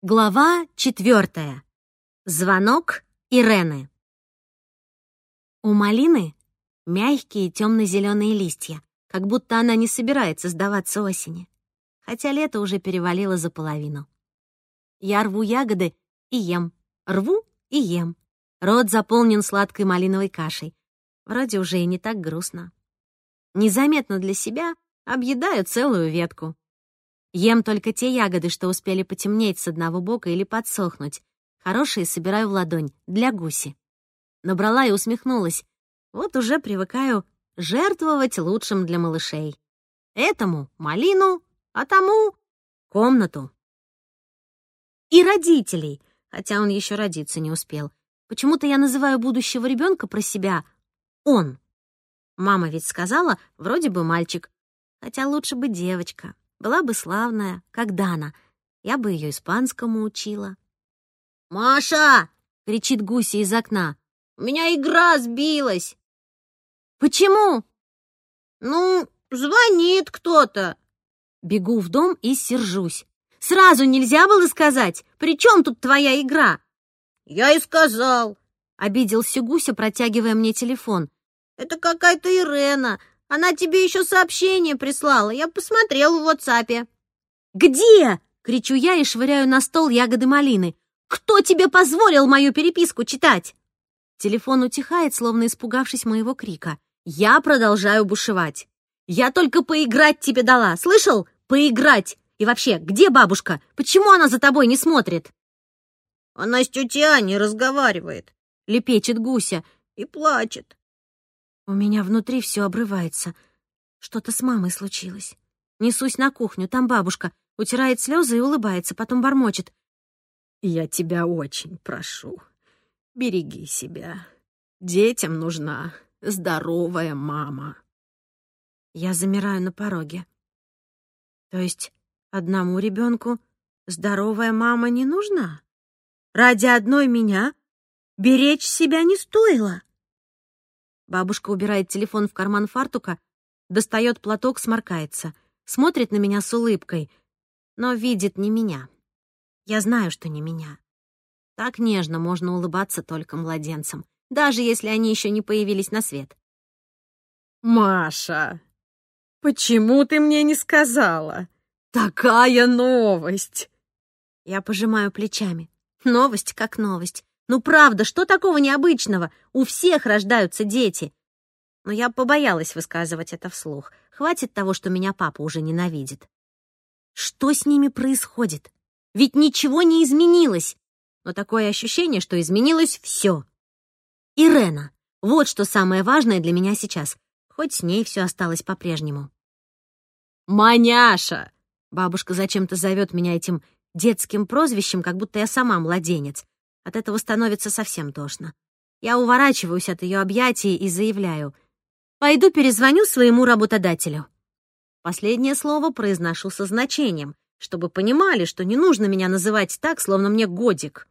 Глава четвертая. Звонок Ирены. У малины мягкие темно-зеленые листья, как будто она не собирается сдаваться осени, хотя лето уже перевалило за половину. Я рву ягоды и ем, рву и ем. Рот заполнен сладкой малиновой кашей. Вроде уже и не так грустно. Незаметно для себя объедаю целую ветку. Ем только те ягоды, что успели потемнеть с одного бока или подсохнуть. Хорошие собираю в ладонь, для гуси. Набрала и усмехнулась. Вот уже привыкаю жертвовать лучшим для малышей. Этому — малину, а тому — комнату. И родителей, хотя он еще родиться не успел. Почему-то я называю будущего ребенка про себя «он». Мама ведь сказала, вроде бы мальчик, хотя лучше бы девочка. Была бы славная, как Дана. Я бы ее испанскому учила. «Маша!» — кричит Гуся из окна. «У меня игра сбилась!» «Почему?» «Ну, звонит кто-то!» Бегу в дом и сержусь. «Сразу нельзя было сказать? При чем тут твоя игра?» «Я и сказал!» — обиделся Гуся, протягивая мне телефон. «Это какая-то Ирена. Она тебе еще сообщение прислала. Я посмотрел в WhatsApp. «Где?» — кричу я и швыряю на стол ягоды малины. «Кто тебе позволил мою переписку читать?» Телефон утихает, словно испугавшись моего крика. Я продолжаю бушевать. «Я только поиграть тебе дала, слышал? Поиграть! И вообще, где бабушка? Почему она за тобой не смотрит?» «Она с тетей Аней разговаривает», — лепечет Гуся и плачет. У меня внутри все обрывается. Что-то с мамой случилось. Несусь на кухню, там бабушка. Утирает слезы и улыбается, потом бормочет. «Я тебя очень прошу, береги себя. Детям нужна здоровая мама». Я замираю на пороге. То есть одному ребенку здоровая мама не нужна? Ради одной меня беречь себя не стоило. Бабушка убирает телефон в карман фартука, достает платок, сморкается, смотрит на меня с улыбкой, но видит не меня. Я знаю, что не меня. Так нежно можно улыбаться только младенцам, даже если они еще не появились на свет. «Маша, почему ты мне не сказала? Такая новость!» Я пожимаю плечами. Новость как новость. Ну правда, что такого необычного? У всех рождаются дети. Но я побоялась высказывать это вслух. Хватит того, что меня папа уже ненавидит. Что с ними происходит? Ведь ничего не изменилось. Но такое ощущение, что изменилось все. Ирена. Вот что самое важное для меня сейчас. Хоть с ней все осталось по-прежнему. «Маняша!» Бабушка зачем-то зовет меня этим детским прозвищем, как будто я сама младенец. От этого становится совсем тошно. Я уворачиваюсь от ее объятий и заявляю. «Пойду перезвоню своему работодателю». Последнее слово произношу со значением, чтобы понимали, что не нужно меня называть так, словно мне годик.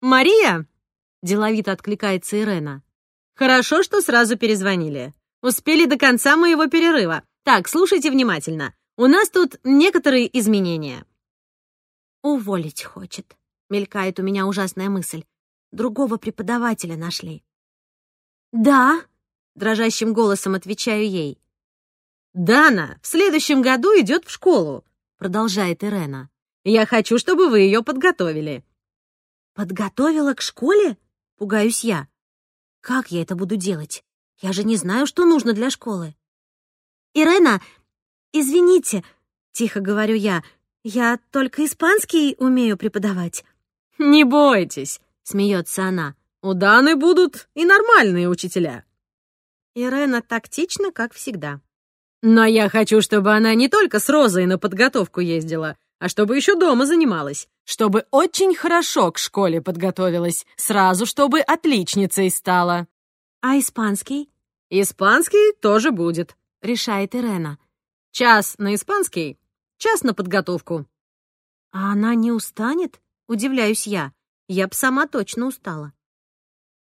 «Мария!» — деловито откликается Ирена. «Хорошо, что сразу перезвонили. Успели до конца моего перерыва. Так, слушайте внимательно. У нас тут некоторые изменения». «Уволить хочет», Мелькает у меня ужасная мысль. Другого преподавателя нашли. «Да», — дрожащим голосом отвечаю ей. «Дана в следующем году идет в школу», — продолжает Ирена. «Я хочу, чтобы вы ее подготовили». «Подготовила к школе?» — пугаюсь я. «Как я это буду делать? Я же не знаю, что нужно для школы». «Ирена, извините», — тихо говорю я, — «я только испанский умею преподавать». «Не бойтесь», — смеется она. «У Даны будут и нормальные учителя». Ирена тактична, как всегда. «Но я хочу, чтобы она не только с Розой на подготовку ездила, а чтобы еще дома занималась, чтобы очень хорошо к школе подготовилась, сразу чтобы отличницей стала». «А испанский?» «Испанский тоже будет», — решает Ирена. «Час на испанский, час на подготовку». «А она не устанет?» Удивляюсь я. Я б сама точно устала.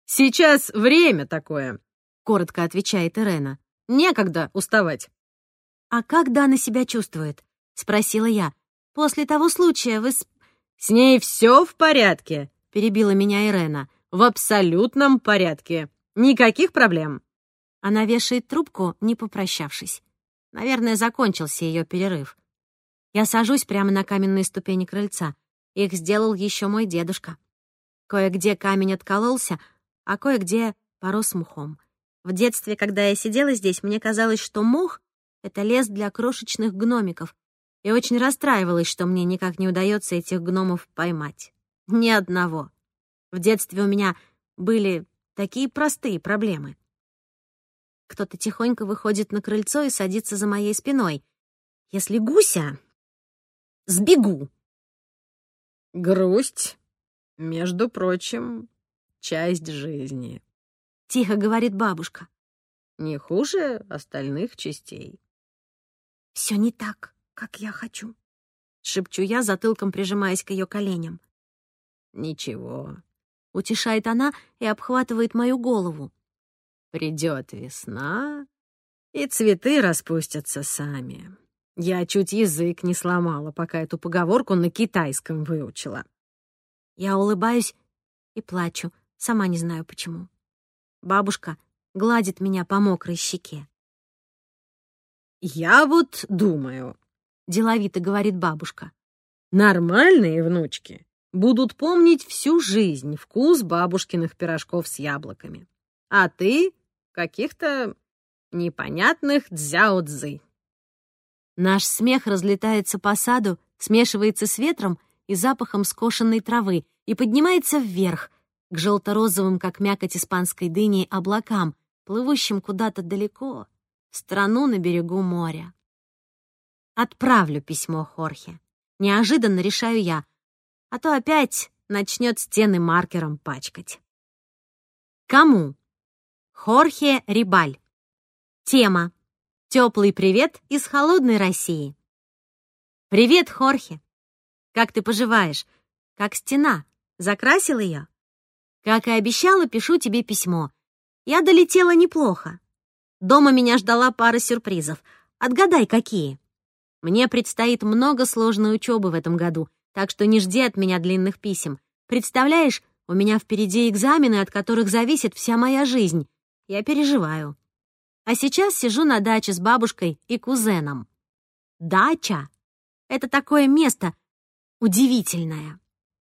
«Сейчас время такое», — коротко отвечает Ирена. «Некогда уставать». «А как Дана себя чувствует?» — спросила я. После того случая вы с... «С ней все в порядке», — перебила меня Ирена. «В абсолютном порядке. Никаких проблем». Она вешает трубку, не попрощавшись. Наверное, закончился ее перерыв. Я сажусь прямо на каменные ступени крыльца. Их сделал еще мой дедушка. Кое-где камень откололся, а кое-где порос мухом. В детстве, когда я сидела здесь, мне казалось, что мох — это лес для крошечных гномиков, и очень расстраивалась, что мне никак не удается этих гномов поймать. Ни одного. В детстве у меня были такие простые проблемы. Кто-то тихонько выходит на крыльцо и садится за моей спиной. Если гуся, сбегу. Грусть, между прочим, часть жизни. Тихо говорит бабушка. Не хуже остальных частей. Все не так, как я хочу. Шепчу я, затылком прижимаясь к ее коленям. Ничего. Утешает она и обхватывает мою голову. Придет весна, и цветы распустятся сами. Я чуть язык не сломала, пока эту поговорку на китайском выучила. Я улыбаюсь и плачу, сама не знаю почему. Бабушка гладит меня по мокрой щеке. «Я вот думаю», — деловито говорит бабушка. «Нормальные внучки будут помнить всю жизнь вкус бабушкиных пирожков с яблоками. А ты каких-то непонятных дзяо-дзы». Наш смех разлетается по саду, смешивается с ветром и запахом скошенной травы и поднимается вверх, к желто-розовым, как мякоть испанской дыни, облакам, плывущим куда-то далеко, в страну на берегу моря. Отправлю письмо Хорхе. Неожиданно решаю я, а то опять начнет стены маркером пачкать. Кому? Хорхе Рибаль. Тема. Теплый привет из холодной России. Привет, Хорхе. Как ты поживаешь? Как стена? Закрасил ее? Как и обещала, пишу тебе письмо. Я долетела неплохо. Дома меня ждала пара сюрпризов. Отгадай, какие. Мне предстоит много сложной учебы в этом году, так что не жди от меня длинных писем. Представляешь, у меня впереди экзамены, от которых зависит вся моя жизнь. Я переживаю. А сейчас сижу на даче с бабушкой и кузеном. Дача — это такое место удивительное.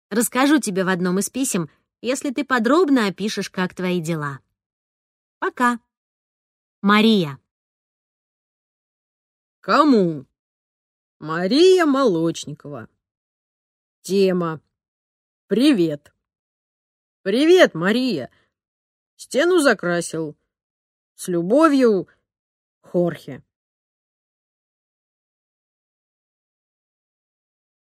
Расскажу тебе в одном из писем, если ты подробно опишешь, как твои дела. Пока. Мария. Кому? Мария Молочникова. Тема. Привет. Привет, Мария. Стену закрасил. С любовью, Хорхе.